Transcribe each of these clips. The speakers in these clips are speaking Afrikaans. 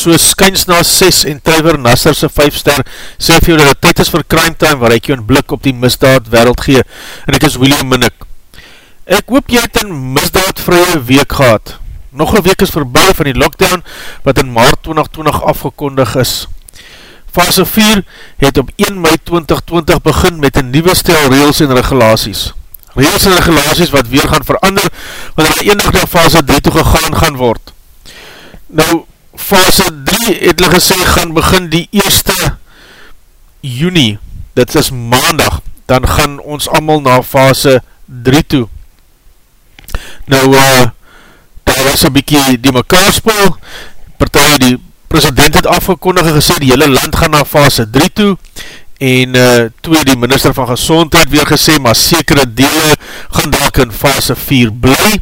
So skyns na 6 en Trevor Nasser se 5 ster sê vir jou dat het tyd is vir crime time waar ek jou een blik op die misdaad wereld gee en ek is William Minnick. Ek hoop jy het een misdaadvrije week gehad. Nog een week is voorbij van die lockdown wat in maart 2020 afgekondig is. Fase 4 het op 1 mei 2020 begin met een nieuwe stel rails en regulaties. Rails en regulaties wat weer gaan verander wanneer enig na fase 3 toegegaan gaan word. Nou, fase 3 het hulle gesê gaan begin die 1 juni, dit is maandag, dan gaan ons allemaal na fase 3 toe. Nou, uh, daar was een bykie die mekaar spoel, partij die president het afgekondig en gesê die hele land gaan na fase 3 toe, en uh, toe die minister van gezondheid weer gesê, maar sekere dele gaan dalk in fase 4 bly,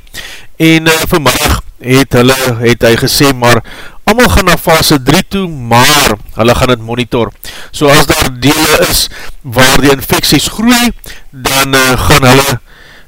en uh, vanmiddag het hulle, het hy gesê, maar allemaal gaan na fase 3 toe, maar hulle gaan het monitor. So as daar dele is waar die infecties groei, dan uh, gaan hulle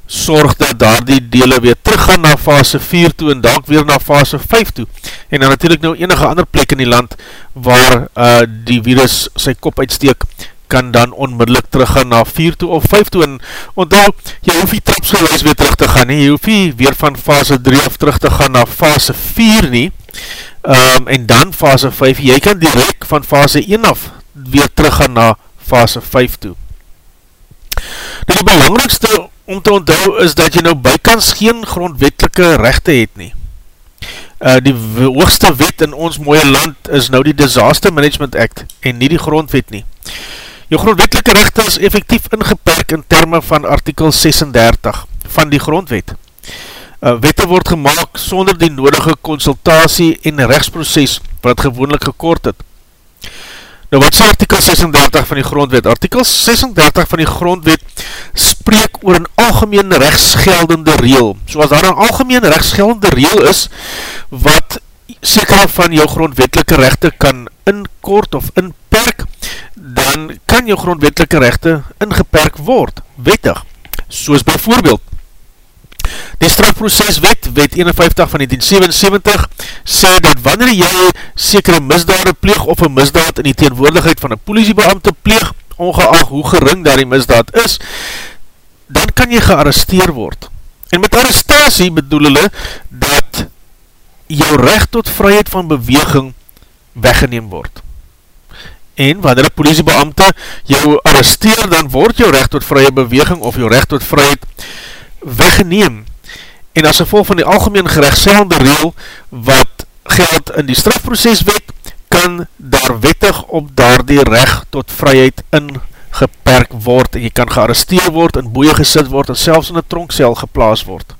sorg dat daar die dele weer terug gaan na fase 4 toe en dank weer na fase 5 toe. En dan natuurlijk nou enige ander plek in die land waar uh, die virus sy kop uitsteek, kan dan onmiddellik teruggaan na 4 toe of 5 toe en onthou, jy hoef die trapsgeluis weer terug te gaan nie, jy hoef nie weer van fase 3 af terug te gaan na fase 4 nie um, en dan fase 5, jy kan direct van fase 1 af weer teruggaan na fase 5 toe nou die belangrikste om te onthou is dat jy nou bykans geen grondwetelike rechte het nie Uh, die hoogste wet in ons mooie land is nou die Disaster Management Act en nie die grondwet nie. Jou grondwetelike rechte is effectief ingeperk in termen van artikel 36 van die grondwet. Uh, wette word gemaakt sonder die nodige consultatie en rechtsproces wat gewoonlik gekort het. Nou wat is artikel 36 van die grondwet? Artikel 36 van die grondwet spreek oor een algemeen rechtsgeldende reel. So as daar een algemeen rechtsgeldende reel is, wat seker van jou grondwetelike rechte kan inkort of inperk, dan kan jou grondwetelike rechte ingeperk word, wettig. Soos bijvoorbeeld, die strafproceswet, wet 51 van 1977, sê dat wanneer jy sekere misdade pleeg of een misdaad in die teenwoordigheid van een politiebeamte pleeg, ongeacht hoe gering daar die misdaad is, dan kan jy gearresteer word. En met arrestatie bedoel hulle dat jou recht tot vryheid van beweging weggeneem word. En wanneer een politiebeamte jou arresteer, dan word jou recht tot vrye beweging of jou recht tot vryheid weggeneem. En as gevolg van die algemeen gerechtselde reel wat geld in die strafproceswet, kan daar wettig op daar die recht tot vryheid ingeperk word. En jy kan gearresteer word, in boeie gesit word en selfs in een tronkcel geplaas word.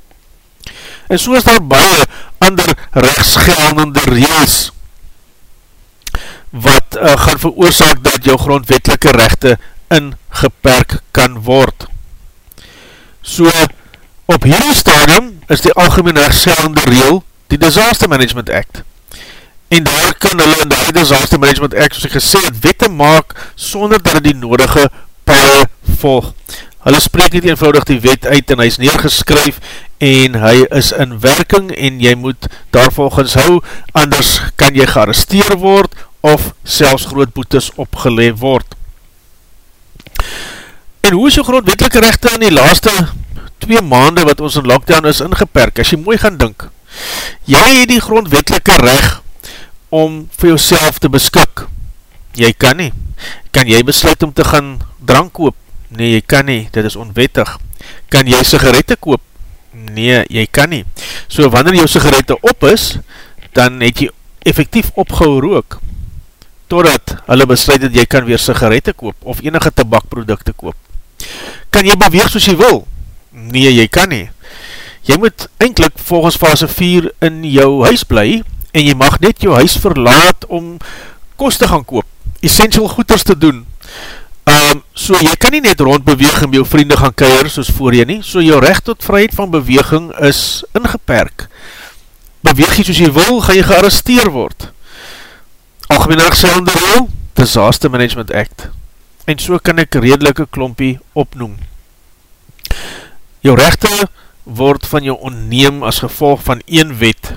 En so is daar baie ander rechtsgeldende reels wat uh, gaan veroorzaak dat jou grondwetelike rechte ingeperk kan word. So, op hierdie stadium is die algemeen rechtsgeldende reel die Disaster Management Act. En daar kan hulle in die Disaster Management Act, soos ek gesê het, wette maak sonder dat die nodige paie volg. Hulle spreek niet eenvoudig die wet uit en hy is neergeskryf en hy is in werking en jy moet daar volgens hou, anders kan jy gearresteer word of selfs groot boetes opgeleef word. En hoe is jou grondwetelike rechte in die laaste twee maande wat ons in lockdown is ingeperk, as jy mooi gaan dink? Jy het die grondwetelike recht om vir jouself te beskik. Jy kan nie. Kan jy besluit om te gaan drank koop? Nee, jy kan nie, dit is onwettig. Kan jy sigarette koop? Nee, jy kan nie. So, wanneer jou sigarette op is, dan het jy effectief opgehou rook, totdat hulle besluit dat jy kan weer sigarette koop, of enige tabakprodukte koop. Kan jy beweeg soos jy wil? Nee, jy kan nie. Jy moet eindelijk volgens fase 4 in jou huis bly, en jy mag net jou huis verlaat om kost te gaan koop, essential goeders te doen, Um, so jy kan nie net rondbeweeg en jou vriende gaan keir soos voor jy nie, so jou recht tot vryheid van beweging is ingeperk. Beweeg jy soos jy wil, ga jy gearresteer word. Algemeen rechtselde rol, Disaster Management Act. En so kan ek redelike klompie opnoem. Jou rechte word van jou onneem as gevolg van een wet.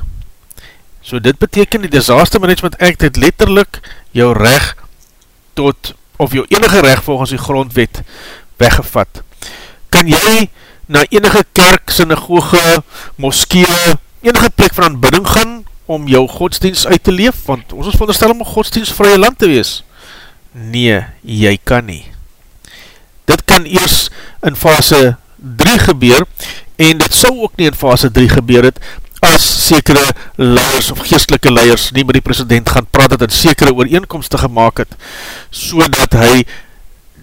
So dit beteken die Disaster Management Act het letterlik jou recht tot, of jou enige recht volgens die grondwet weggevat. Kan jy na enige kerk, synagoge, moskee, enige plek van aanbidding gaan om jou godsdienst uit te leef? Want ons is veronderstel om een godsdienstvrije land te wees. Nee, jy kan nie. Dit kan eers in fase 3 gebeur en dit sal ook nie in fase 3 gebeur het as sekere leiders of geestelike leiders nie met die president gaan praat het en sekere ooreenkomste gemaakt het so dat hy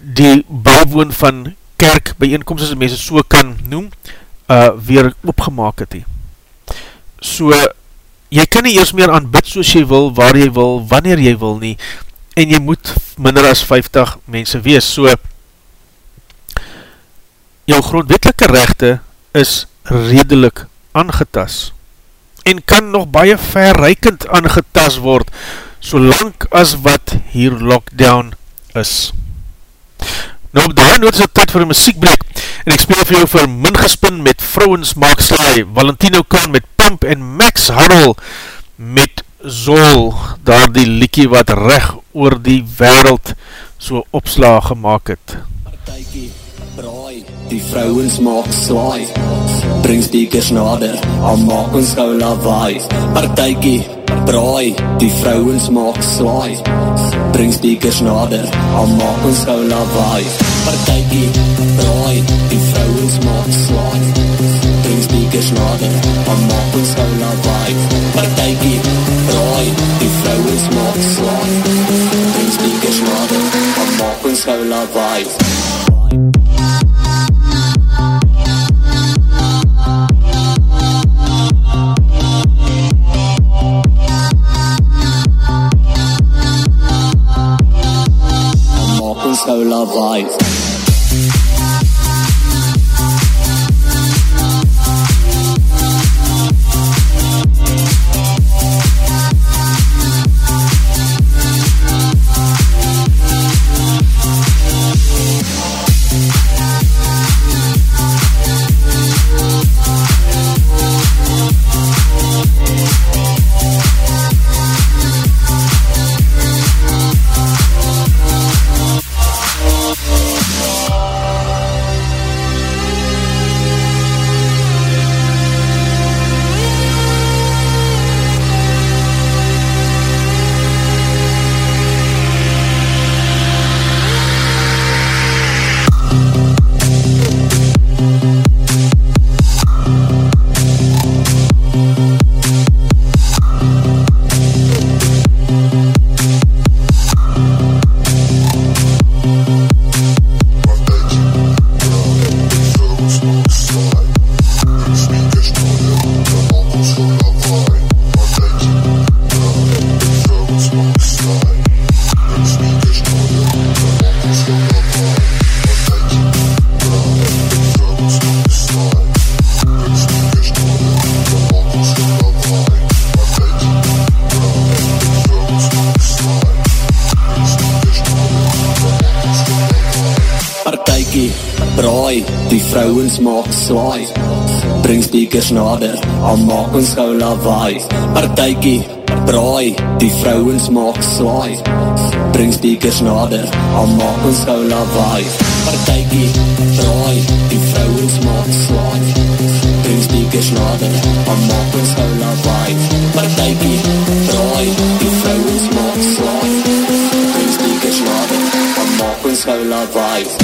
die bouwoon van kerk bijeenkomst as mense so kan noem uh, weer opgemaak het he. so jy kan nie eers meer aanbid soos jy wil, waar jy wil, wanneer jy wil nie en jy moet minder as 50 mense wees so jou grondwetelike rechte is redelik aangetas en kan nog baie verreikend aangetas word solang as wat hier lockdown is. Nou op die noot is het tyd vir een muziekbreek en ek speel vir jou vir Min Gespin met Vrouwens Maak Slaai, Valentino Kahn met Pump en Max Harrell met Zol, daar die liekie wat recht oor die wereld so opslaag gemaakt het. Partijkie, die vrouwens maak slaai Bring speakers nader, al maak ons gauw lawaai. Partijkie, braai, die vrouwens maak slaai Bring speakers nader, al maak ons gauw lawaai. Partijkie, braai, die vrouwens maak slaai Bring speakers nader, al maak ons gauw lawaai. Partijkie, braai, die vrouwens maak slaai Bring speakers nader, al maak ons gauw lawaai speakers nader Al maak ons gauw lawaai. Partijkie, braai Die vrouwens maak slaai Bring speakers nader Al maak ons gauw lawaai. Partijkie, braai Die vrouwens maak slaai Bring speakers nader Al maak ons gauw lawaai. Partijkie, braai Die vrouwens maak slaai Bring speakers nader Al maak ons gauw lawaai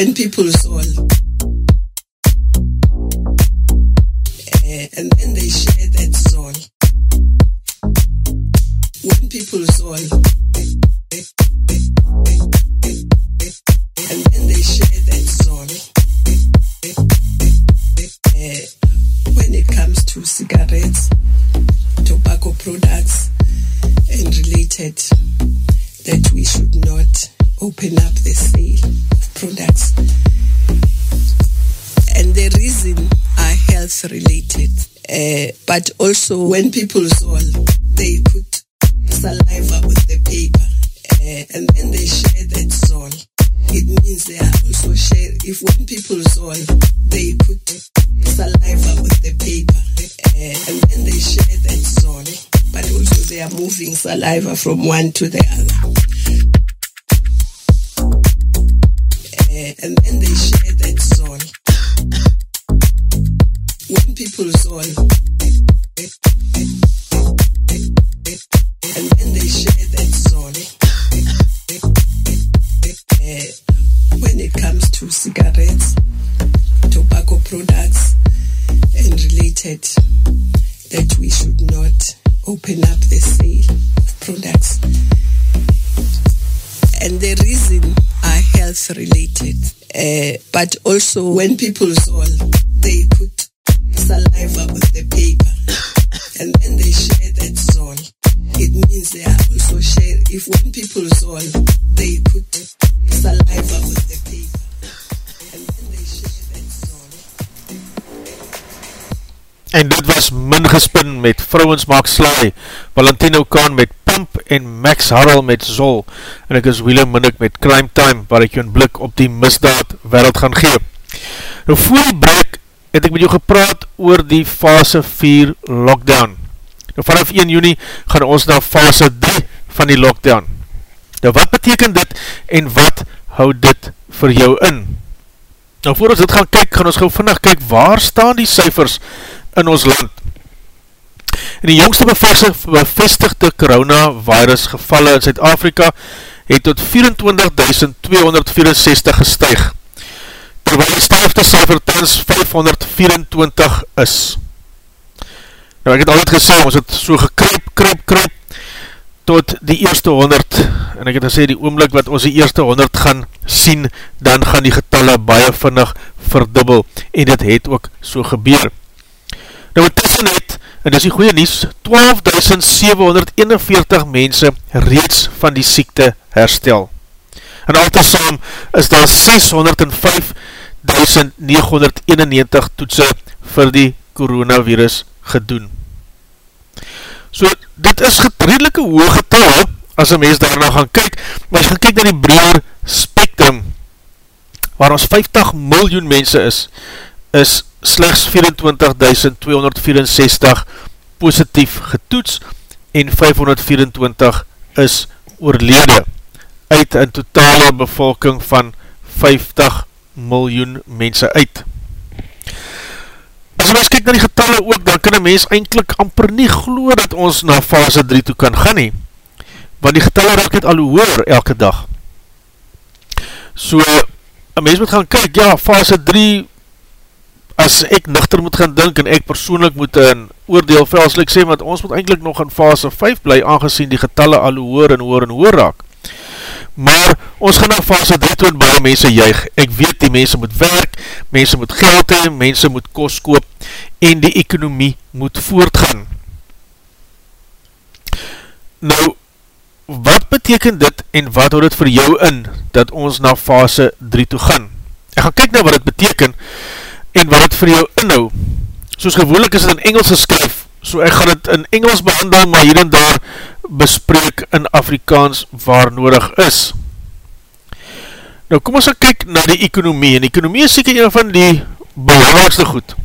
when people Uh, but also when people soul, they put saliva with the paper uh, and then they share that soul. It means they are also share. If when people soul, they put saliva with the paper uh, and then they share that soul. But also they are moving saliva from one to the other. And then they share that soul. When people soul, and then they that. Uh, when it comes to cigarettes, tobacco products, and related, that we should not open up the sale of products and the reason are health related. Uh, but also when people soul, they put saliva with the paper and then they share that soul. It means they are also share. If when people soul, they put saliva with the paper and then they share that soul. En dit was min gespin met Vrouwens Maak Slaai, Valentino Kaan met Pump en Max Harrell met Zol. En ek is Willem Minnick met Crime Time, waar ek jou een blik op die misdaad wereld gaan gee. Nou voor die break het ek met jou gepraat oor die fase 4 lockdown. Nou vanaf 1 juni gaan ons na fase 3 van die lockdown. Nou wat beteken dit en wat hou dit vir jou in? Nou voor ons dit gaan kyk, gaan ons gauw vinnig kyk waar staan die cijfers in ons land. In die jongste bevestigde coronavirus gevalle in Zuid-Afrika het tot 24.264 gestuig. Terwijl die sterfte cijfer tens 524 is. Nou ek het altijd gesê, ons het so gekryp, kryp, kryp, tot die eerste 100, en ek het gesê, die oomlik wat ons die eerste 100 gaan sien, dan gaan die getalle baie vinnig verdubbel, en dit het ook so gebeur. Nou intussen het, en dis die goeie nies, 12.741 mense reeds van die siekte herstel. En al te saam is daar 605.991 toetse vir die coronavirus gedoen. So, dit is getredelike hoog getal, as een mens daarna gaan kyk, maar as gaan kyk na die breer spectrum, waar ons 50 miljoen mense is, is slechts 24.264 positief getoets en 524 is oorlede uit een totale bevolking van 50 miljoen mense uit. As ons kyk na die getalle ook, dan kan een mens eindelijk amper nie glo dat ons na fase 3 toe kan gaan nie, want die getalle raak het al hoor elke dag. So, een mens moet gaan kyk, ja, fase 3 as ek nuchter moet gaan dink en ek persoonlik moet een oordeel velslik sê, want ons moet eindelijk nog in fase 5 bly, aangezien die getalle al hoor en hoor en hoor raak. Maar ons gaan na fase 3 toe en baie mense juig. Ek weet die mense moet werk, mense moet geld heen, mense moet kost koop en die economie moet voortgaan. Nou, wat beteken dit en wat houd het vir jou in dat ons na fase 3 toe gaan? Ek gaan kyk nou wat het beteken, en wat het vir jou inhou. Soos gewoonlik is het in Engels geskryf, so ek gaan het in Engels behandel, maar hier en daar bespreek in Afrikaans waar nodig is. Nou kom ons gaan kyk na die ekonomie, en die ekonomie is seker een van die belangrijkste goed.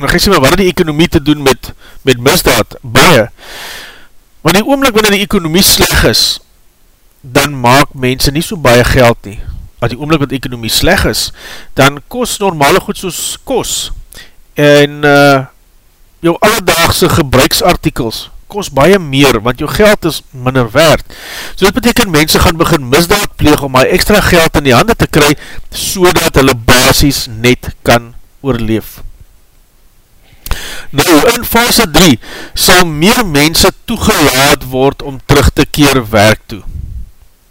Nou sê maar, wat die ekonomie te doen met, met misdaad? Baie. Want die oomlik wanneer die ekonomie sleg is, dan maak mense nie so baie geld nie as die oomlik wat ekonomie sleg is, dan kost normale goed soos kos en uh, jou alledaagse gebruiksartikels kost baie meer, want jou geld is minder waard. So dit beteken mense gaan begin misdaad pleeg om my extra geld in die handen te kry, so dat hulle basis net kan oorleef. Nou, in fase 3 sal meer mense toegelaat word om terug te keer werk toe.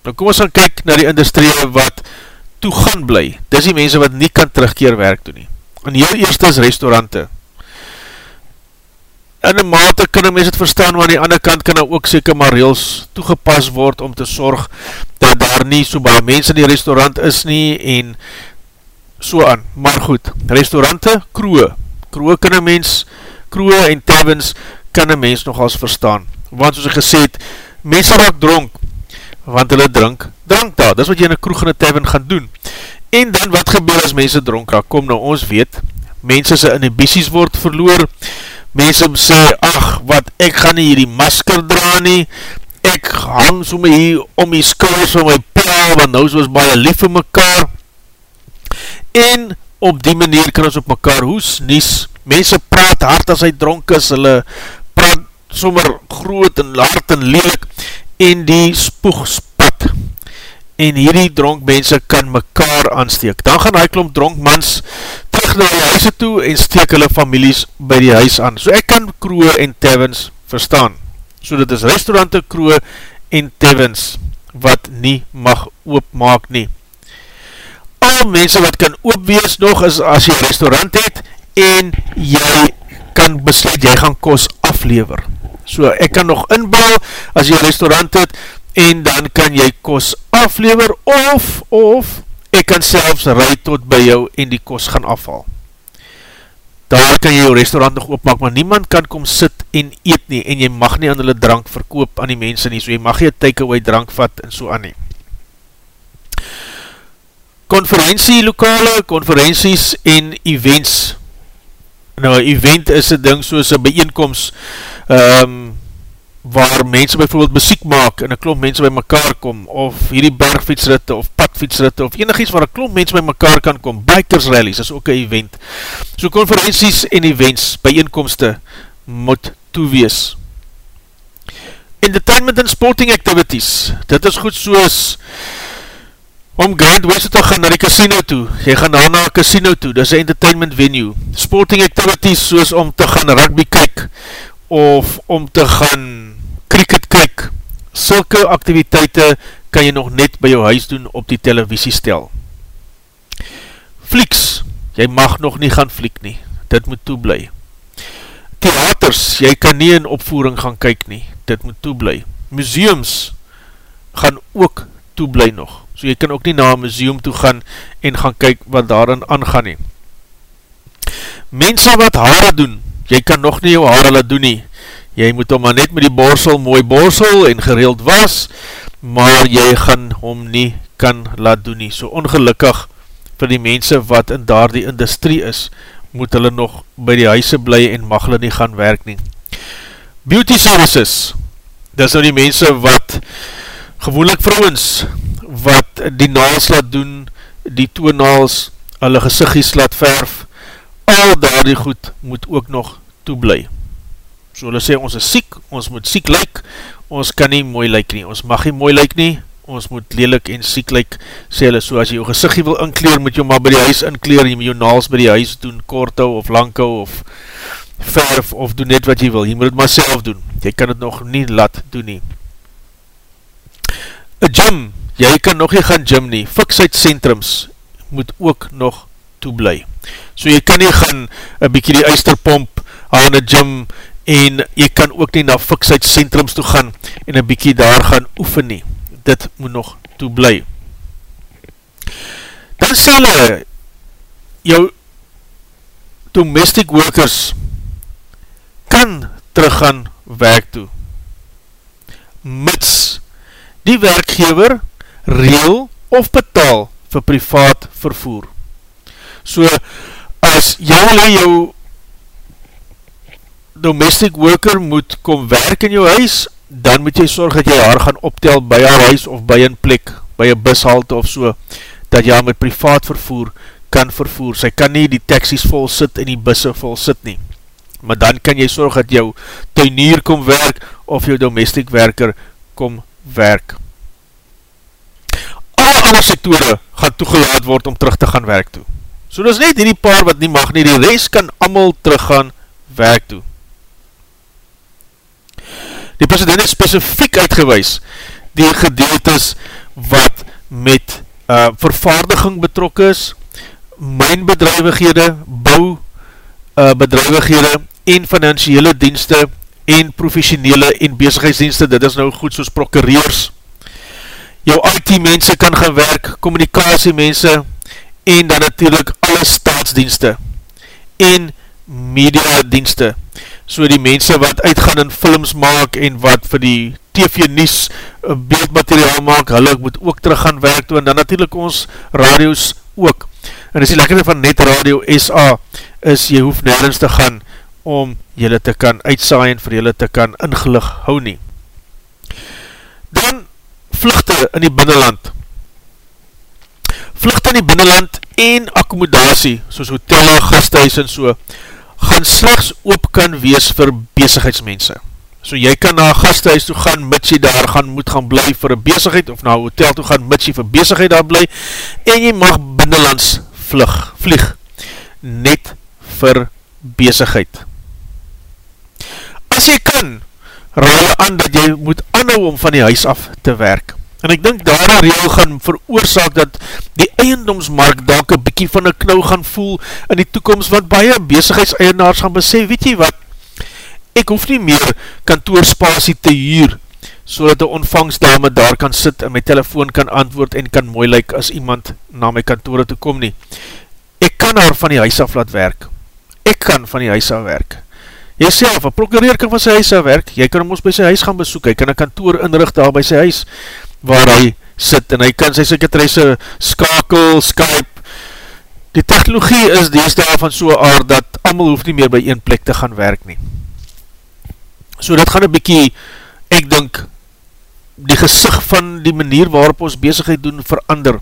Nou kom ons gaan kyk na die industrie wat toe gaan bly, dis die mense wat nie kan terugkeer werk toe nie. En heel eerste is restaurante. In een mate kan een mens het verstaan, maar aan die ander kant kan ook seker maar reels toegepas word om te sorg dat daar nie so baie mense in die restaurant is nie en so aan. Maar goed, restaurante, kroe. Kroe kan een mens, kroe en taverns kan een mens nogals verstaan. Want soos ek gesê het, mense raak dronk, want hulle drink drank daar, dis wat jy in een kroeg in een tavern gaan doen. En dan wat gebeur as mense dronk raak, kom nou ons weet, mense sy inhibities word verloor, mense sê, ach, wat, ek gaan nie hierdie masker dra nie, ek hang so my hier om die skouwers van my pa, want nou soos baie lief vir mekaar, en op die manier kan ons op mekaar hoes, nies, mense praat hard as hy dronk is, hulle praat sommer groot en hard en lelik, en die spoeg spat, en hierdie dronkmense kan mekaar aansteek. Dan gaan hy klomp dronkmans terug na die huise toe en steek hulle families by die huis aan. So ek kan kroe en taverns verstaan. So dit is restaurante, kroe en taverns wat nie mag oopmaak nie. Al mense wat kan oopwees nog is as jy restaurant het en jy kan besluit jy gaan kos aflever. So ek kan nog inbouw as jy restaurant het en dan kan jy kos aflever of, of, ek kan selfs ry tot by jou en die kos gaan afval. Daar kan jy jou restaurant nog opmaak, maar niemand kan kom sit en eet nie, en jy mag nie aan hulle drank verkoop aan die mense nie, so jy mag jy take-away drank vat en so aan nie. Conferentie lokale, conferenties en events. Nou, event is een ding soos een bijeenkomst, um, waar mense bijvoorbeeld muziek maak en een klomp mense by mekaar kom, of hierdie bergfietsritte of padfietsritte, of enig iets waar een klomp mense by mekaar kan kom, bikers rallies is ook een event. So conferenties en events, bijeenkomste, moet toewees. Entertainment and sporting activities, dit is goed soos om Grand West te gaan na die casino toe, jy gaan daar na casino toe, dis een entertainment venue, sporting activities soos om te gaan rugby kyk, of om te gaan cricket kyk, sulke activiteite kan jy nog net by jou huis doen op die televisiestel. Flieks, jy mag nog nie gaan fliek nie, dit moet toeblij. Theaters, jy kan nie in opvoering gaan kyk nie, dit moet toeblij. Museums gaan ook toeblij nog, so jy kan ook nie na een museum toe gaan en gaan kyk wat daarin aangaan nie. Mense wat haare doen, jy kan nog nie jou haare laat doen nie, jy moet hom maar net met die borsel mooi borsel en gereeld was, maar jy gaan hom nie kan laat doen nie. So ongelukkig vir die mense wat in daar die industrie is, moet hulle nog by die huise bly en mag hulle nie gaan werk nie. Beauty services, dit is nou die mense wat gewoonlik vrouwens, wat die naals laat doen, die toenaals, hulle gezichtjes laat verf, al daar die goed moet ook nog toeblij. So hulle sê, ons is siek, ons moet siek lyk, ons kan nie mooi lyk nie, ons mag nie mooi lyk nie, ons moet lelik en siek lyk, sê hulle, so as jy jou gezichtje wil inkleer, moet jy maar by die huis inkleer, jy moet jou naals by die huis doen, kortou of lankou of verf, of doen net wat jy wil, jy moet het maar self doen, jy kan het nog nie laat doen nie. A gym, jy kan nog nie gaan gym nie, fiksheid centrums, moet ook nog toeblij. So jy kan nie gaan, een bykie die eisterpomp, aan een gym, en jy kan ook nie na fiksheidscentrums toe gaan en een bykie daar gaan oefen nie. Dit moet nog toe bly. Dan sê hulle, jou domestic workers kan terug gaan werk toe. Mits die werkgever reel of betaal vir privaat vervoer. So, as jy jou domestic worker moet kom werk in jou huis, dan moet jy sorg dat jy haar gaan optel by haar huis of by een plek, by een bushalte of so, dat jy haar met privaat vervoer kan vervoer. Sy kan nie die taxis vol sit en die busse vol sit nie. Maar dan kan jy sorg dat jou tuinier kom werk of jou domestic werker kom werk. Alle ander sektore gaan toegelaat word om terug te gaan werk toe. So dit is net die paar wat nie mag nie, die rest kan allemaal terug gaan werk toe. Die president het specifiek uitgewys die gedeeltes wat met uh, vervaardiging betrok is, mijnbedrijvighede, bouwbedrijvighede uh, en financiële dienste en professionele en bezigheidsdienste, dit is nou goed soos prokureers. Jou IT mense kan gaan werk, communicatie mense en dan natuurlijk alle staatsdienste en media dienste so die mense wat uitgaan in films maak en wat vir die TV Nies eh, beeldmateriaal maak, hulle moet ook terug gaan werk toe, en dan natuurlijk ons radios ook. En as die lekkerde van Net Radio SA is, jy hoef nergens te gaan om jylle te kan uitsaai en vir jylle te kan ingelig hou nie. Dan vluchte in die binnenland. Vluchte in die binnenland en accommodatie, soos hotelle, gasthuis en so, gaan slechts oop kan wees vir bezigheidsmense. So jy kan na gasthuis toe gaan, mits jy daar gaan, moet gaan bly vir bezigheid, of na hotel toe gaan, mits jy vir bezigheid daar bly, en jy mag binnenlands vlug, vlieg, net vir bezigheid. As jy kan, raal aan dat jy moet anhou om van die huis af te werk. En ek dink daar een reel gaan veroorzaak dat die eiendomsmark dalk een bykie van een knou gaan voel in die toekomst, wat baie bezigheidseienaars gaan besef, weet jy wat, ek hoef nie meer kantoorspasie te huur, so dat die ontvangstdame daar kan sit en my telefoon kan antwoord en kan mooi lyk as iemand na my kantoor toe kom nie. Ek kan haar van die huis af laat werk. Ek kan van die huis af werk. Jy self, een prokureer kan van sy huis af werk, jy kan hom ons by sy huis gaan besoek, hy kan een kantoor inricht daar by sy huis, waar hy sit en hy kan sy sekretaresse skakel, Skype. Die technologie is dees daarvan so aard dat amal hoef nie meer by een plek te gaan werk nie. So dit gaan een bykie, ek dink, die gezicht van die manier waarop ons bezigheid doen verander,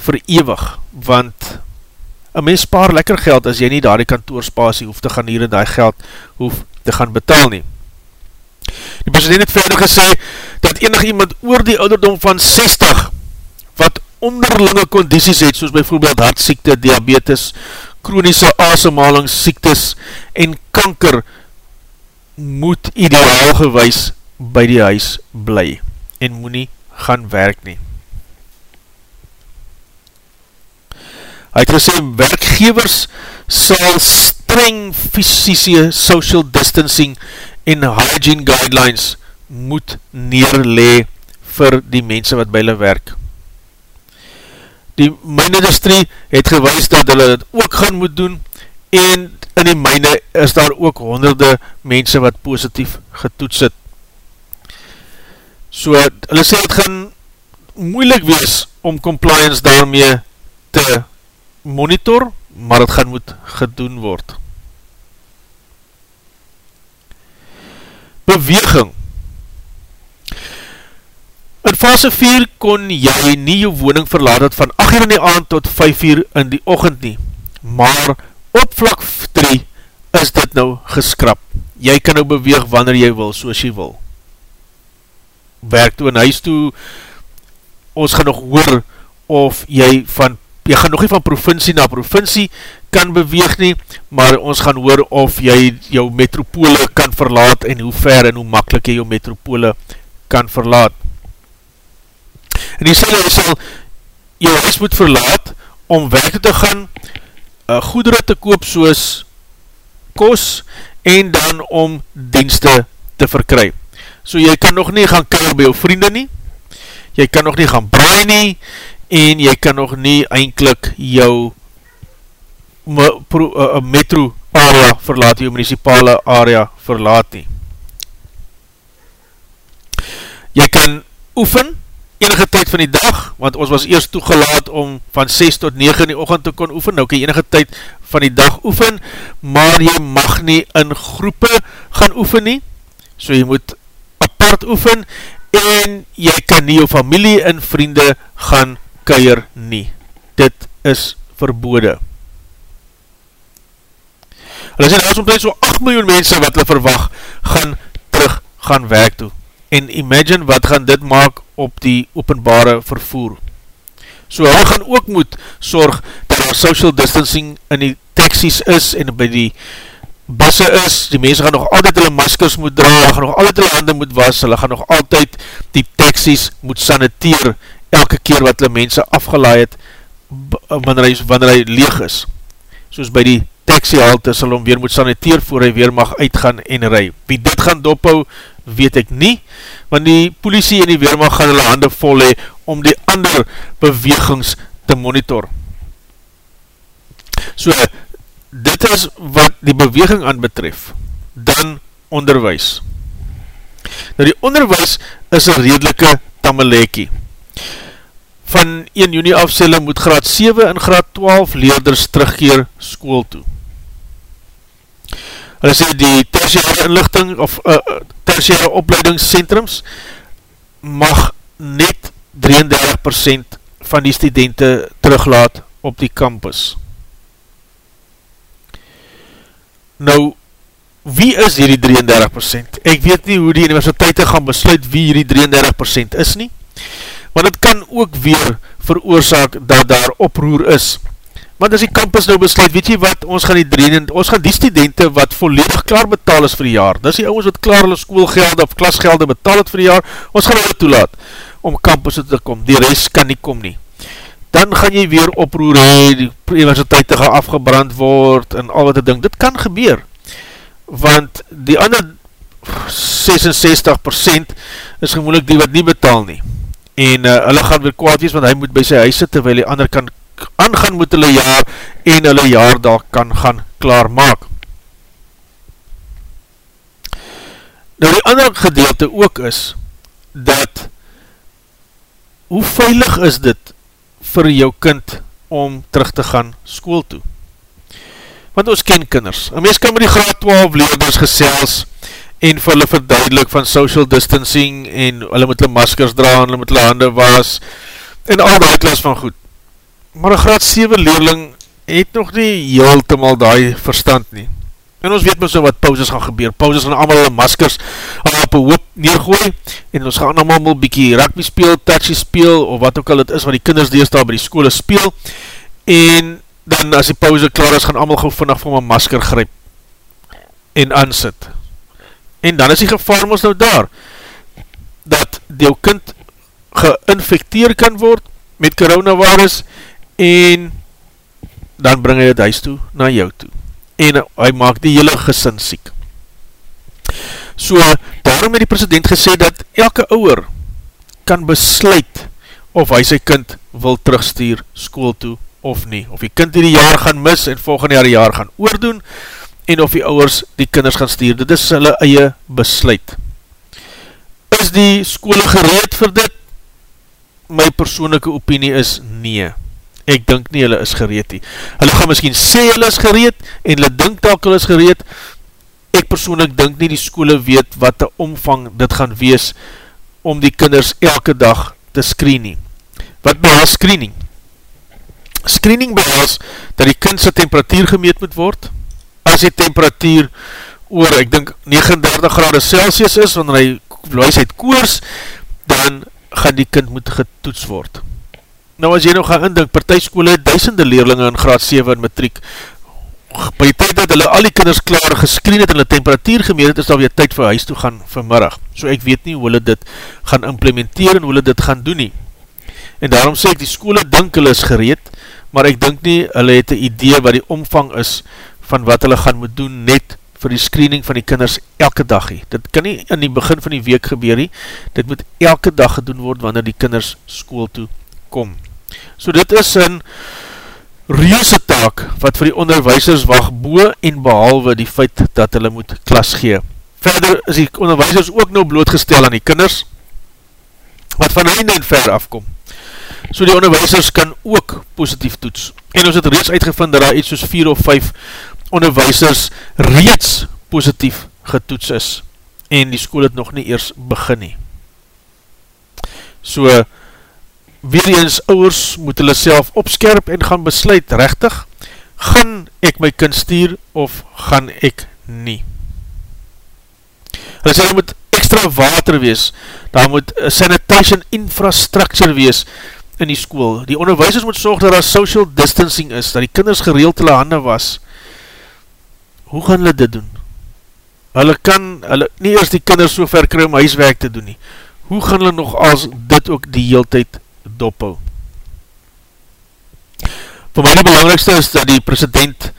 verewig, want een mens spaar lekker geld as jy nie daar die kantoorspasie hoef te gaan hier en die geld hoef te gaan betaal nie. Die president het verder gesê, dat enig iemand oor die ouderdom van 60, wat onderlinge condities het, soos bijvoorbeeld hartsiekte, diabetes, chronische asemhalingssiektes en kanker, moet ideaal gewys by die huis bly en moet nie gaan werk nie. Hy het gesê, werkgevers sal streng fysische social distancing en hygiene guidelines moet neerlee vir die mense wat by hulle werk. Die mynindustrie het gewys dat hulle dit ook gaan moet doen en in die myne is daar ook honderde mense wat positief getoets het. So, hulle sê het gaan moeilik wees om compliance daarmee te monitor, maar het gaan moet gedoen word. Beweging In fase 4 kon jy nie jou woning verlaat het van 8 uur in die aand tot 5 uur in die ochend nie, maar op vlak 3 is dit nou geskrap. Jy kan nou beweeg wanneer jy wil, soos jy wil. Werk toe in huis toe, ons gaan nog hoor of jy van jy gaan nog nie van provincie na provincie kan beweeg nie, maar ons gaan hoor of jy jou metropole kan verlaat en hoe ver en hoe makkelijk jy jou metropole kan verlaat. En die sê jy sal jou huis moet verlaat om werk te gaan, uh, goedere te koop soos kos en dan om dienste te verkry. So jy kan nog nie gaan keir by jou vrienden nie, jy kan nog nie gaan braai nie, en jy kan nog nie eindelijk jou metro area verlaat, jou municipale area verlaat nie. Jy kan oefen enige tyd van die dag, want ons was eerst toegelaat om van 6 tot 9 in die ochend te kon oefen, nou kan jy enige tyd van die dag oefen, maar jy mag nie in groepe gaan oefen nie, so jy moet apart oefen, en jy kan nie jou familie en vriende gaan keier nie. Dit is verbode. Hulle sê, daar is omtrent so 8 miljoen mense wat hulle verwag, gaan terug gaan werk toe. En imagine wat gaan dit maak op die openbare vervoer. So hulle gaan ook moet sorg dat daar social distancing in die taxis is en by die busse is, die mense gaan nog altyd hulle maskers moet dra, hulle gaan nog altyd hulle handen moet was, hulle gaan nog altyd die taxis moet saniteer elke keer wat hulle mense afgelaai het wanneer hy, wanneer hy leeg is soos by die taxi halte sal hom weer moet saniteer voor hy weer mag uitgaan en ry. Wie dit gaan dophou, weet ek nie, want die politie en die weermacht gaan hulle hande vol hee om die ander bewegings te monitor. So, dit is wat die beweging aan betref, dan onderwijs. Nou die onderwijs is een redelike tamelekie van 1 juni af sê hulle moet graad 7 en graad 12 leerders terugkeer school toe. Hulle sê die tertiare inlichting of uh, tertiare opleidingscentrums mag net 33% van die studenten teruglaat op die campus. Nou, wie is hierdie 33%? Ek weet nie hoe die universiteite gaan besluit wie hierdie 33% is nie want het kan ook weer veroorzaak dat daar oproer is. Want as die campus nou besluit, weet jy wat, ons gaan die drenen, ons gaan die studenten wat volledig klaar betaal is vir die jaar, dis die ouwens wat klaar hulle schoolgelde of klasgelde betaal het vir die jaar, ons gaan hulle toelaat om campus te kom, die rest kan nie kom nie. Dan gaan jy weer oproer, hey, die universiteit gaan afgebrand word en al wat die ding, dit kan gebeur, want die ander 66% is gemoelik die wat nie betaal nie en uh, hulle gaan weer kwaad wees, want hy moet by sy huis sit, terwijl die ander kan aangaan met hulle jaar, en hulle jaar daar kan gaan klaar maak. Nou die ander gedeelte ook is, dat, hoe veilig is dit vir jou kind om terug te gaan school toe? Want ons ken kinders, en mens kan met die graad 12 leerders gesels, en vir hulle verduidelik van social distancing en hulle moet hulle maskers dra en hulle moet hulle hande was en al die klas van goed. Maar een graad 7 leerling het nog nie heel te mal die verstand nie. En ons weet my so wat pauses gaan gebeur. Pauses gaan allemaal hulle maskers op een hoop neergooi en ons gaan allemaal bykie rugby speel, touchy speel of wat ook al het is wat die kinders deesdaal by die skole speel en dan as die pauze klaar is, gaan allemaal gauw vanaf van my masker gryp en aansit. En dan is die gevaar ons nou daar dat die kind geïnfecteer kan word met coronavirus en dan bring hy het huis toe na jou toe. En hy maak die hele gesin siek. So daarom het die president gesê dat elke ouwer kan besluit of hy sy kind wil terugstuur school toe of nie, of die kind die jaar gaan mis en volgende jaar die jaar gaan oordoen en of die ouwers die kinders gaan stuur, dit is hulle eie besluit is die skole gereed vir dit my persoonlijke opinie is nee. Ek dink nie hulle is gereed nie. Hulle gaan miskien sê hulle is gereed en hulle dink dat hulle is gereed. Ek persoonlijk dink nie die skole weet wat die omvang dit gaan wees om die kinders elke dag te screen nie. Wat behels screening? Screening behels dat die kindse temperatuur gemeet moet word. As die temperatuur oor, ek dink 39 grade Celsius is, wanneer hy luis uit koers, dan gaan die kind moet getoets word. Nou as jy nou gaan indink, partijskole het duisende leerlinge in graad 7 in matriek, by die tyd dat hulle al die kinders klaar geskreen het en hulle temperatuur gemeer het, is daar weer tyd vir huis toe gaan vanmiddag. So ek weet nie hoe hulle dit gaan implementeer en hoe hulle dit gaan doen nie. En daarom sê ek, die skole dink hulle is gereed, maar ek dink nie, hulle het een idee wat die omvang is van wat hulle gaan moet doen net vir die screening van die kinders elke dag hee. Dit kan nie in die begin van die week gebeur nie, dit moet elke dag gedoen word wanneer die kinders school toe kom. So dit is een reelse taak wat vir die onderwijsers wacht boe en behalwe die feit dat hulle moet klas gee. Verder is die onderwijsers ook nou blootgestel aan die kinders wat van einde en ver afkom. So die onderwijsers kan ook positief toets. En ons het reeds uitgevind dat daar iets soos 4 of 5 onderwijsers reeds positief getoets is en die school het nog nie eers begin nie. So, weer eens ouwers moet hulle self opskerp en gaan besluit rechtig, gaan ek my kind stuur of gaan ek nie. Hulle sê, daar moet extra water wees, daar moet sanitation infrastructure wees in die school. Die onderwijsers moet sorg dat daar social distancing is, dat die kinders gereeld hulle handen was, hoe gaan hulle dit doen? Hulle kan, hulle, nie eers die kinders so ver kry om huiswerk te doen nie. Hoe gaan hulle nog als dit ook die heel tyd dophou? Voor my die belangrijkste is dat die president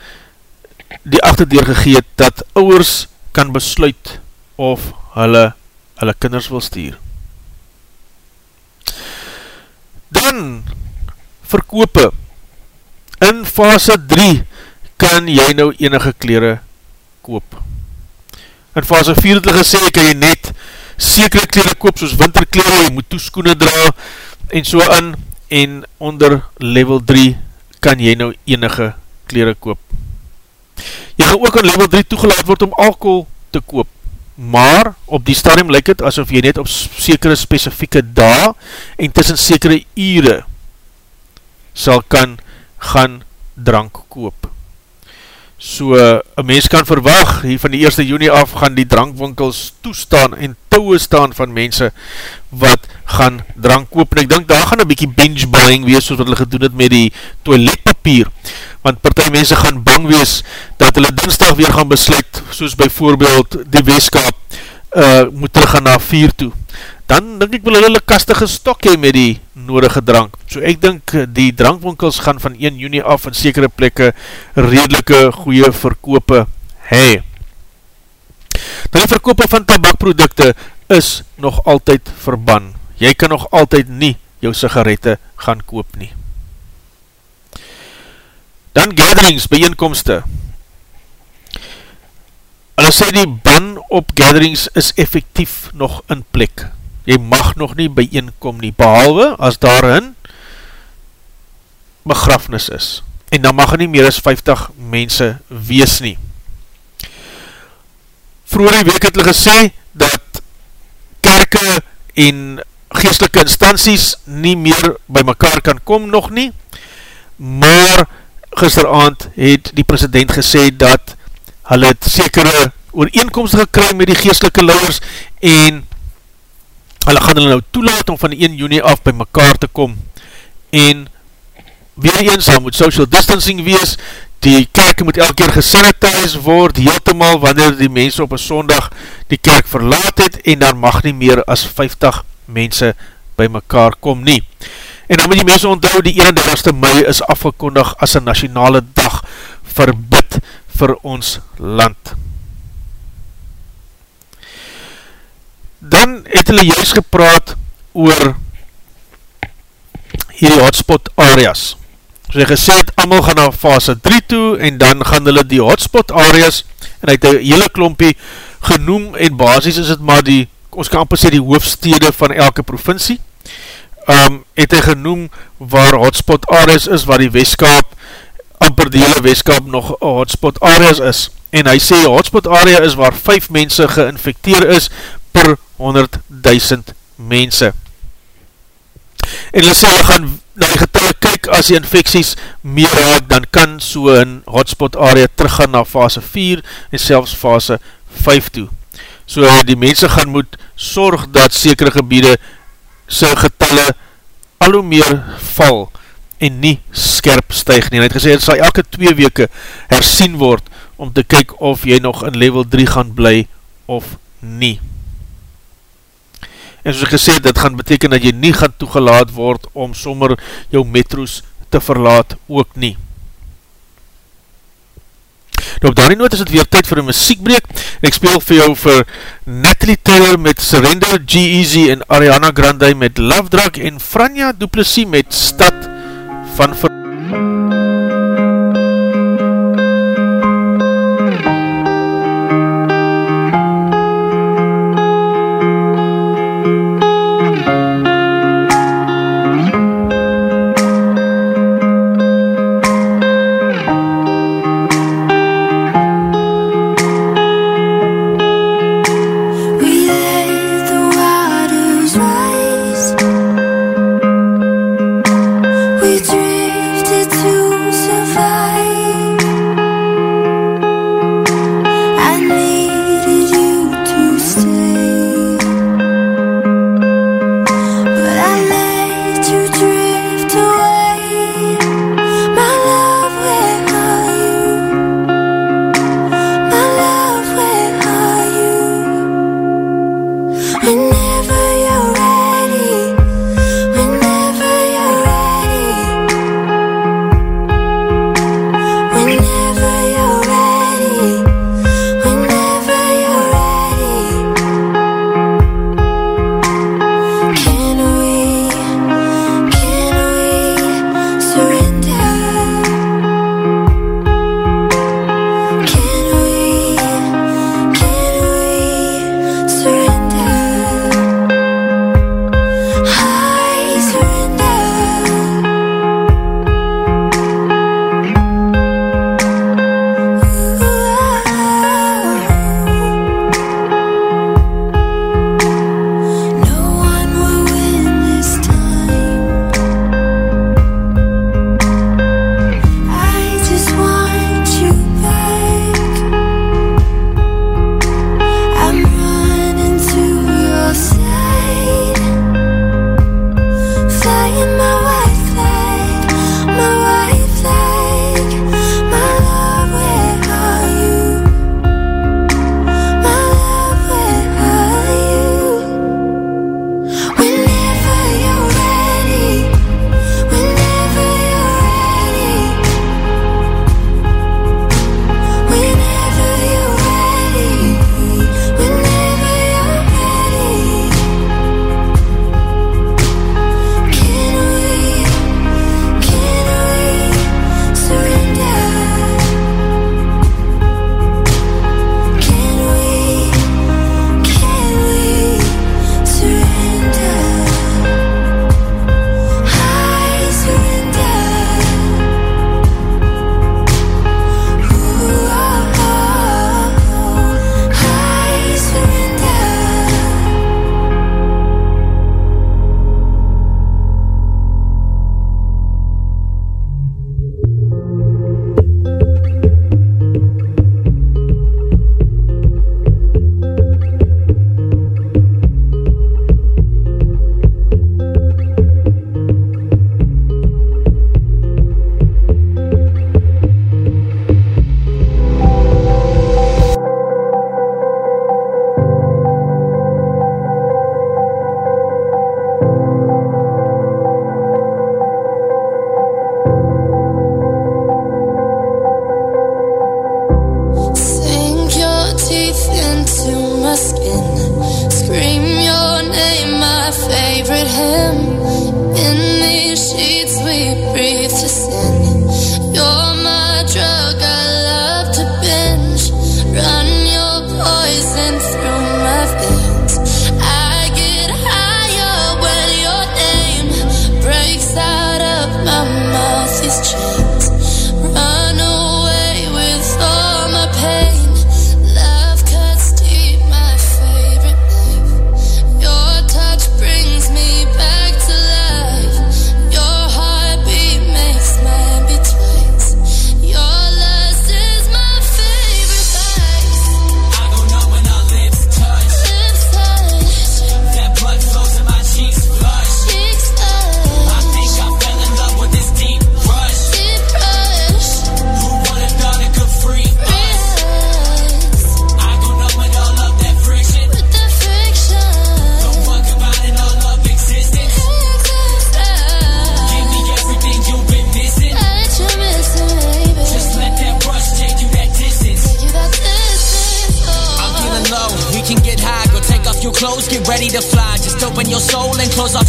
die achterdeur gegeet dat ouwers kan besluit of hulle hulle kinders wil stuur. Dan verkope in fase 3 kan jy nou enige kleren koop. In fase 4 het hulle gesê, kan jy net sekere kleren koop, soos winterkleren, jy moet toeskoene dra, en so aan, en onder level 3 kan jy nou enige kleren koop. Jy gaan ook in level 3 toegelaat word om alcohol te koop, maar op die stadium lyk het asof jy net op sekere specifieke da en tussen sekere ure sal kan gaan drank koop. So, een mens kan verwag, hier van die 1 juni af gaan die drankwinkels toestaan en touwe staan van mense wat gaan drank koop. En ek denk, daar gaan een bykie binge buying wees, soos wat hulle gedoen het met die toiletpapier. Want partij mense gaan bang wees, dat hulle dinsdag weer gaan besluit, soos by voorbeeld die weeskap, uh, moet terug gaan na vier toe dan denk ek wil hulle kastige stok hee met die nodige drank. So ek denk die drankwinkels gaan van 1 juni af in sekere plekke redelike goeie verkope hee. Dan die verkope van tabakprodukte is nog altyd verban. Jy kan nog altyd nie jou sigarette gaan koop nie. Dan gatherings, bijeenkomste. Hulle sê die ban op gatherings is effectief nog in plek jy mag nog nie bijeenkom nie, behalwe as daarin begrafnis is. En dan mag nie meer as 50 mense wees nie. Vroeger die week het hulle gesê, dat kerke en geestelike instanties nie meer by mekaar kan kom nog nie, maar gisteravond het die president gesê dat hulle het sekere ooreenkomst gekry met die geestelike leiders en hulle gaan hulle nou toelaat om van 1 juni af by mekaar te kom en weer eens, daar moet social distancing wees, die kerk moet elke keer gesanitize word, heeltemaal wanneer die mense op een sondag die kerk verlaat het, en daar mag nie meer as 50 mense by mekaar kom nie. En dan moet die mense onthou, die 31ste mei is afgekondig as een nationale dag verbid vir ons land. Dan het hulle juist gepraat oor hierdie hotspot areas. So hy gesê het, allemaal gaan na fase 3 toe, en dan gaan hulle die hotspot areas, en hy het die hele klompie genoem, en basis is het maar die, ons kan amper sê die hoofdstede van elke provincie, um, het hy genoem waar hotspot areas is, waar die weeskap, amper die hele weeskap nog hotspot areas is, en hy sê hotspot area is waar 5 mense geïnfecteer is per 100.000 mense. En hulle sê, hulle gaan na die getal kyk, as die infecties meer raak, dan kan so een hotspot area teruggaan na fase 4 en selfs fase 5 toe. So die mense gaan moet sorg dat sekere gebiede sy getalle al hoe meer val en nie skerp stuig nie. En hy het gesê, het sal elke 2 weke hersien word om te kyk of jy nog in level 3 gaan bly of nie. En soos ek gesê, dit gaan beteken dat jy nie gaan toegelaat word om sommer jou metro's te verlaat ook nie. Nou op daarie noot is het weer tyd vir een muziekbreek en ek speel vir jou vir Natalie Taylor met Surrender, G-Eazy en Ariana Grande met Love Drug en Franja Duplessis met Stad van Ver...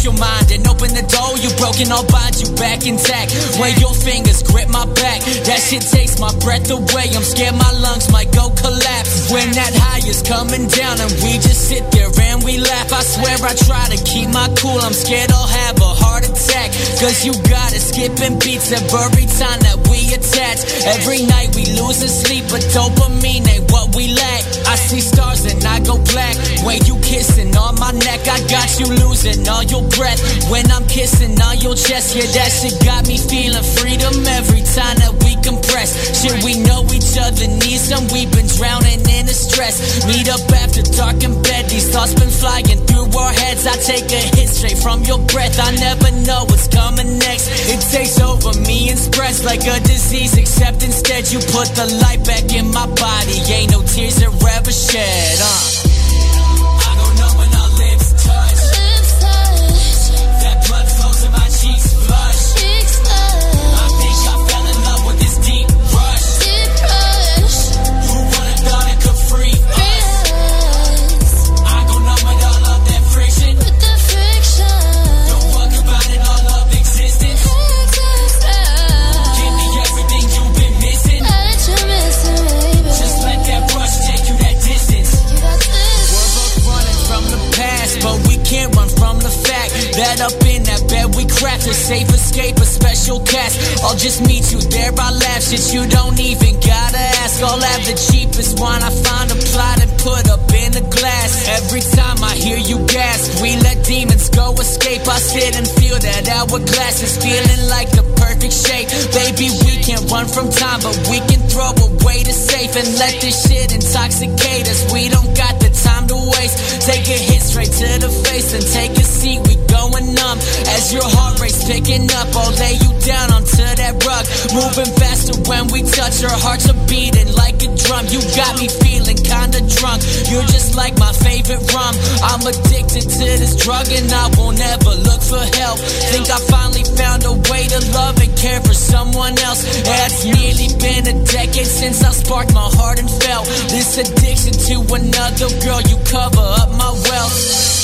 your mind. And open the door, I'll bind you back intact. When your fingers grip my back. That shit takes my breath away. I'm scared my lungs might go collapse. When that high is coming down and we just sit there and we laugh. I swear I try to keep my cool. I'm scared I'll have a heart attack. Cause you got it skipping beats every time that we attach. Every night we lose sleep, but dopamine ain't what we lack. I see stars and I go black. When you kissing on my neck, I got you losing all your breath. When I'm kissing on your chest, yeah, that shit got me feeling freedom every time that we compress. Shit, we know each other needs some. We've been drowning in the stress. Meet up after dark in bed. These thoughts been flying through our heads. I take a hit straight from your breath. I never know what's coming next. It takes over me and spreads like a disease. Except instead, you put the light back in my body. Ain't no tears that ever shed. Uh. I'll just meet you there. I laugh shit you don't even gotta ask. I'll have the cheapest one I find a plot and put up in the glass. Every time I hear you gasp, we let demons go escape. I sit and feel that hourglass is feeling like the perfect shape. Baby, we can't run from time, but we can throw away the safe and let this shit intoxicate us. We don't got the time to waste. Take a hit straight to the face and take a seat. We going numb as your heart rate's picking up. I'll lay you down onto that rug, moving faster when we touch. Our hearts are beating like a drum. You got me feeling kinda drunk. You're just like my favorite rum. I'm addicted to this drug and I won't ever look for help. Think I finally found a way to love and care for someone else. It's nearly been a decade since I sparked my heart and felt this addiction to another girl. You cover up my wealth.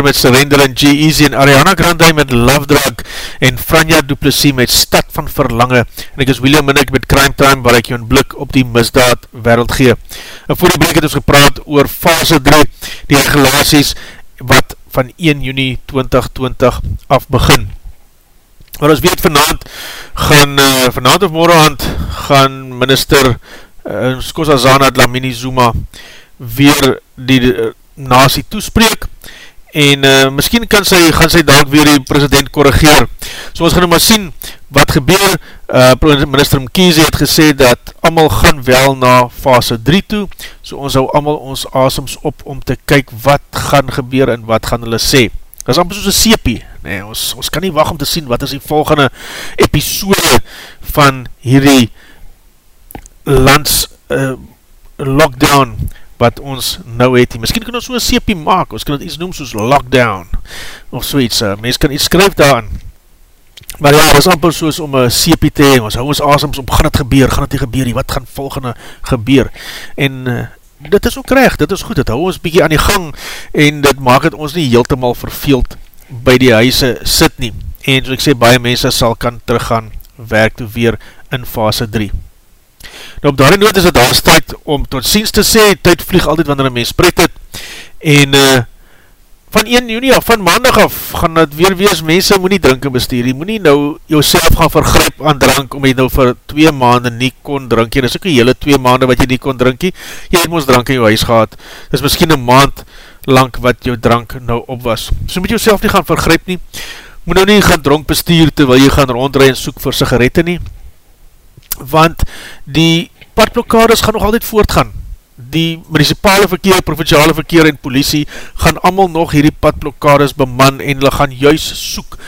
Taylor met Surrender en G-Eazy en Ariana Grande met Love Drug en Franja Duplessis met Stad van Verlange en ek is William Minnick met Crime Time waar ek jou een blik op die misdaad wereld gee. En voor die blik het ons gepraat oor fase 3, die regulaties wat van 1 juni 2020 af begin. Maar ons weet vanavond gaan, uh, vanavond of morgenavond gaan minister uh, Skosazana Dlamini Zuma weer die uh, nasie toespreek en uh, miskien kan sy, gaan sy dalk weer die president korrigeer. So ons gaan nou maar sien wat gebeur. Uh, minister Mkiese het gesê dat allemaal gaan wel na fase 3 toe, so ons hou allemaal ons asems op om te kyk wat gaan gebeur en wat gaan hulle sê. Dat is amper soos een sepie, nee, ons, ons kan nie wacht om te sien wat is die volgende episode van hierdie lands uh, lockdown wat ons nou het. Misschien kan ons so een sepie maak, ons kan het iets noem soos lockdown, of so iets, uh, mens kan iets skryf daarin. Maar ja, dit is amper soos om een sepie te heen, ons hou ons asems om, gaan het gebeur, gaan het nie gebeur, wat gaan volgende gebeur, en uh, dit is ook recht, dit is goed, dit hou ons bykie aan die gang, en dit maak het ons nie heeltemaal verveeld by die huise sit nie, en soos ek sê, baie mense sal kan teruggaan, werk toe weer in fase 3. Nou op daarie noot is het daar tyd om tot ziens te sê, tyd vlieg altyd wanneer een mens spreek het, en uh, van 1 juni af, van maandag af, gaan het weer wees, mense moet nie drink en bestuur, jy moet nie nou jouself gaan vergryp aan drank, om jy nou vir 2 maanden nie kon drink, jy is ook die hele 2 maanden wat jy nie kon drink, jy het ons drank in jou huis gehad, dit is miskien een maand lang wat jou drank nou op was, so moet jy jouself nie gaan vergryp nie, moet nou nie gaan dronk bestuur, terwyl jy gaan rondrij en soek vir sigarette nie, want die padblokkades gaan nog altyd voortgaan. Die municipale verkeer, provinciale verkeer en politie gaan allemaal nog hierdie padblokkades beman en hulle gaan juist soek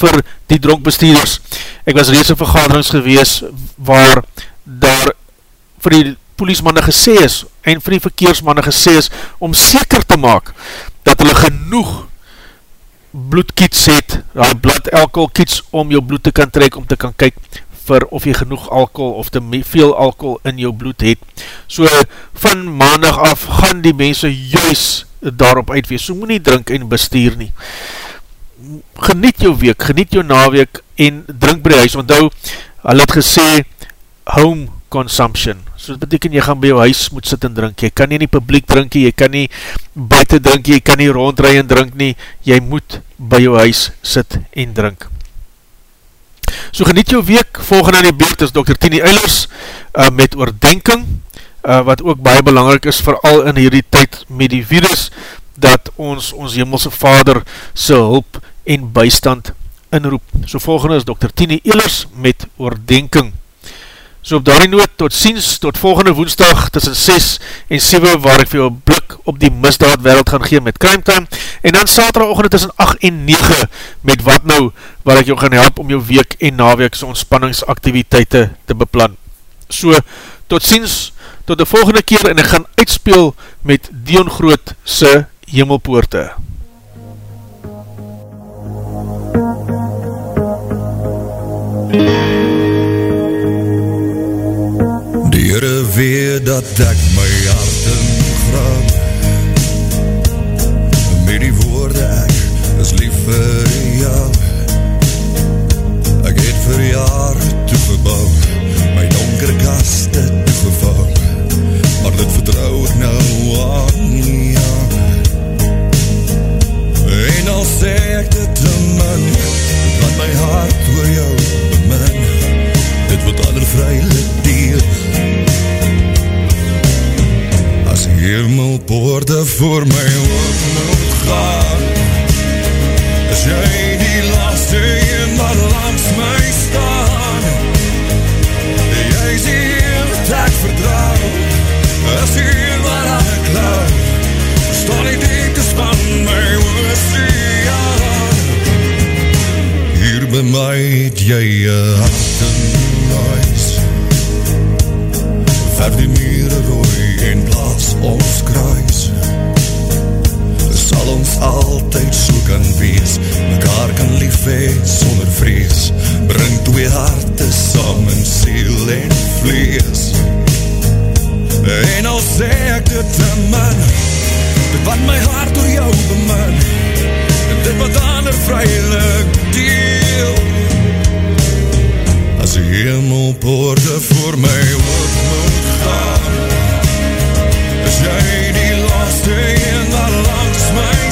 vir die dronkbestuurders. Ek was reeds in vergaderings gewees waar daar vir die poliesmanne gesê is en vir die verkeersmanne gesê is om seker te maak dat hulle genoeg bloedkiets het, daar bloed alcohol kiets om jou bloed te kan trek, om te kan kyk vir of jy genoeg alcohol of te veel alcohol in jou bloed het. So van maandag af gaan die mense juist daarop uitwees. So moet nie drink en bestuur nie. Geniet jou week, geniet jou naweek en drink by die huis. Want hou, hulle het gesê home consumption. So dit beteken jy gaan by jou huis moet sit en drink. Jy kan nie in die publiek drink, jy kan nie buiten drink, jy kan nie rondrij en drink nie. Jy moet by jou huis sit en drink. So geniet jou week, volgende aan die beurt is Dr. Tini Eilers uh, met oordenking, uh, wat ook baie belangrik is, vooral in hierdie tyd met die virus, dat ons ons hemelse vader sy hulp en bystand inroep. So volgende is Dr. Tini Eilers met oordenking. So op daarie noot, tot ziens, tot volgende woensdag tussen 6 en 7, waar ek vir jou blik op die misdaad wereld gaan gee met Crime Time, en dan saterdagochtend tussen 8 en 9, met wat nou, waar ek jou gaan help om jou week en naweekse ontspanningsaktiviteite te beplan. So, tot ziens, tot die volgende keer, en ek gaan uitspeel met Dion Groot se Hemelpoorte. MUZIEK weet dat ek my hart in grap Met die woorde ek is lief vir jou. Ek het vir jare toegebouw My donker kaste toegevouw Maar dit vertrouw ek nou aan jou. En al sê ek dit te min Wat my hart oor jou bemin. Dit wat ander vrylik As hemelpoorde voor my ook moet gaan. Is jy die laatste een wat langs my staan Jy is die een wat ek vertrouw Is die een wat ek klauw Staan die dekens van my oceaan Hier by my het jy een hart Ver die mure rooi en blauw as ons kruis. Sal ons altyd so kan wees Mekaar kan lief hee sonder vrees. Bring twee harte samen Seel en vlees. En al sê ek dit te min Dit wat my hart door jou bemin. Dit wat ander vrylik deel. As die hemelpoorde voor my ook moet gaan Is jy die laaste een wat langs my